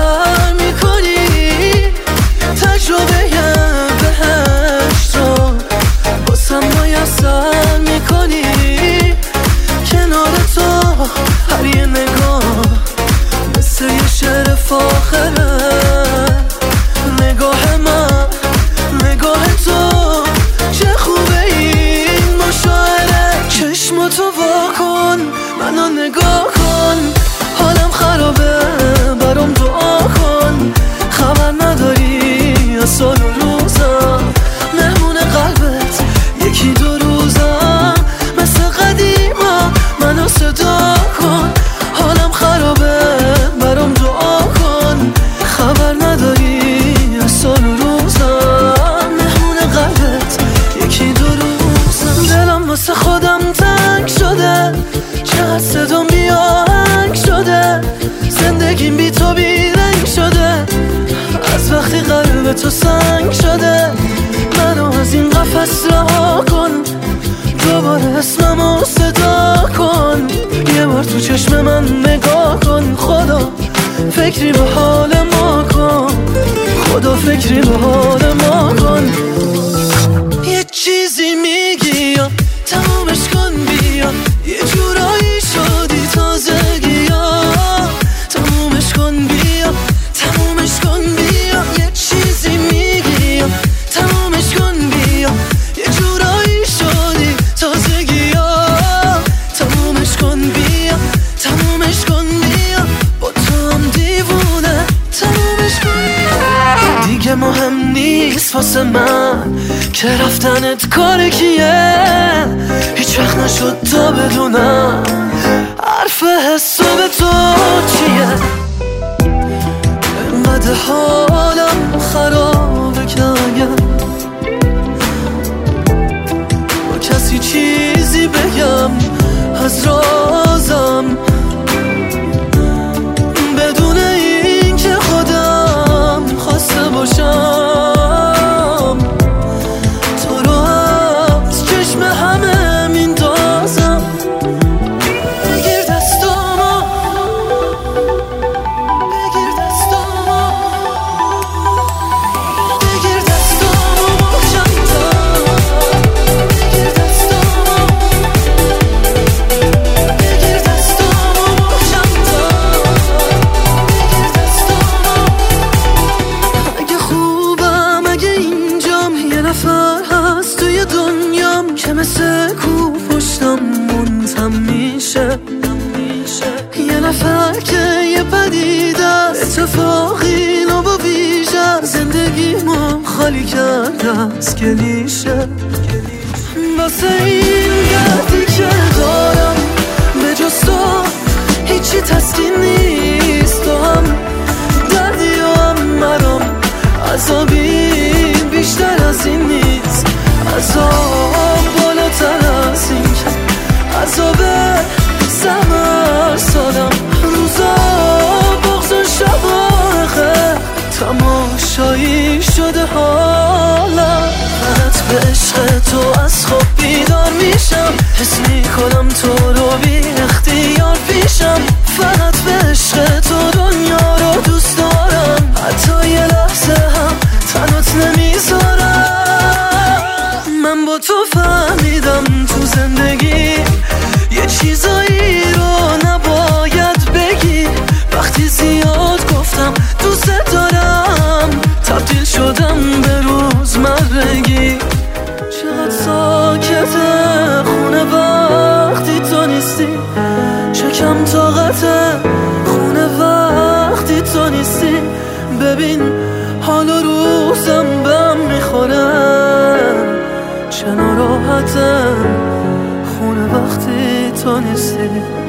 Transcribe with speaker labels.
Speaker 1: Oh. چقدر صدام بیاهنگ شده. زندگیم بی تو بی رنگ شده. از وقتی قلب تو سنگ شده. منو از این قفص رها کن. دوباره اسممو صدا کن. یه بار تو چشم من نگاه کن. خدا فکری به حال ما کن. خدا فکری به حال ما کن. دیگه مهم نیست واسه من. که رفتنت کار کیه؟ هیچ وقت نشد تا بدونم. حرف حساب نفر هست توی دنیام. که مثل کو پشتم منتم میشه. یه نفر که یه پدیده است. اتفاقی نو با ویژه. زندگیمو خالی کرده از کلیشه واسه این دردی که دارم. به جز تو هیچی تسکین نیست. شده حالم فقط به عشق تو از خواب بیدار میشم. حس می‌کنم تو رو بی اختیار پیشم. فقط به عشق تو دنیا رو دوست دارم. حتی یه لحظه هم تنات نمی‌ذارم. من با تو فهمیدم تو زندگی نیستی؟ چه کم طاقته خونه وقتی تو نیستی؟ ببین حال روزم بهم می‌خوره. چه ناراحتم خونه وقتی تو نیستی؟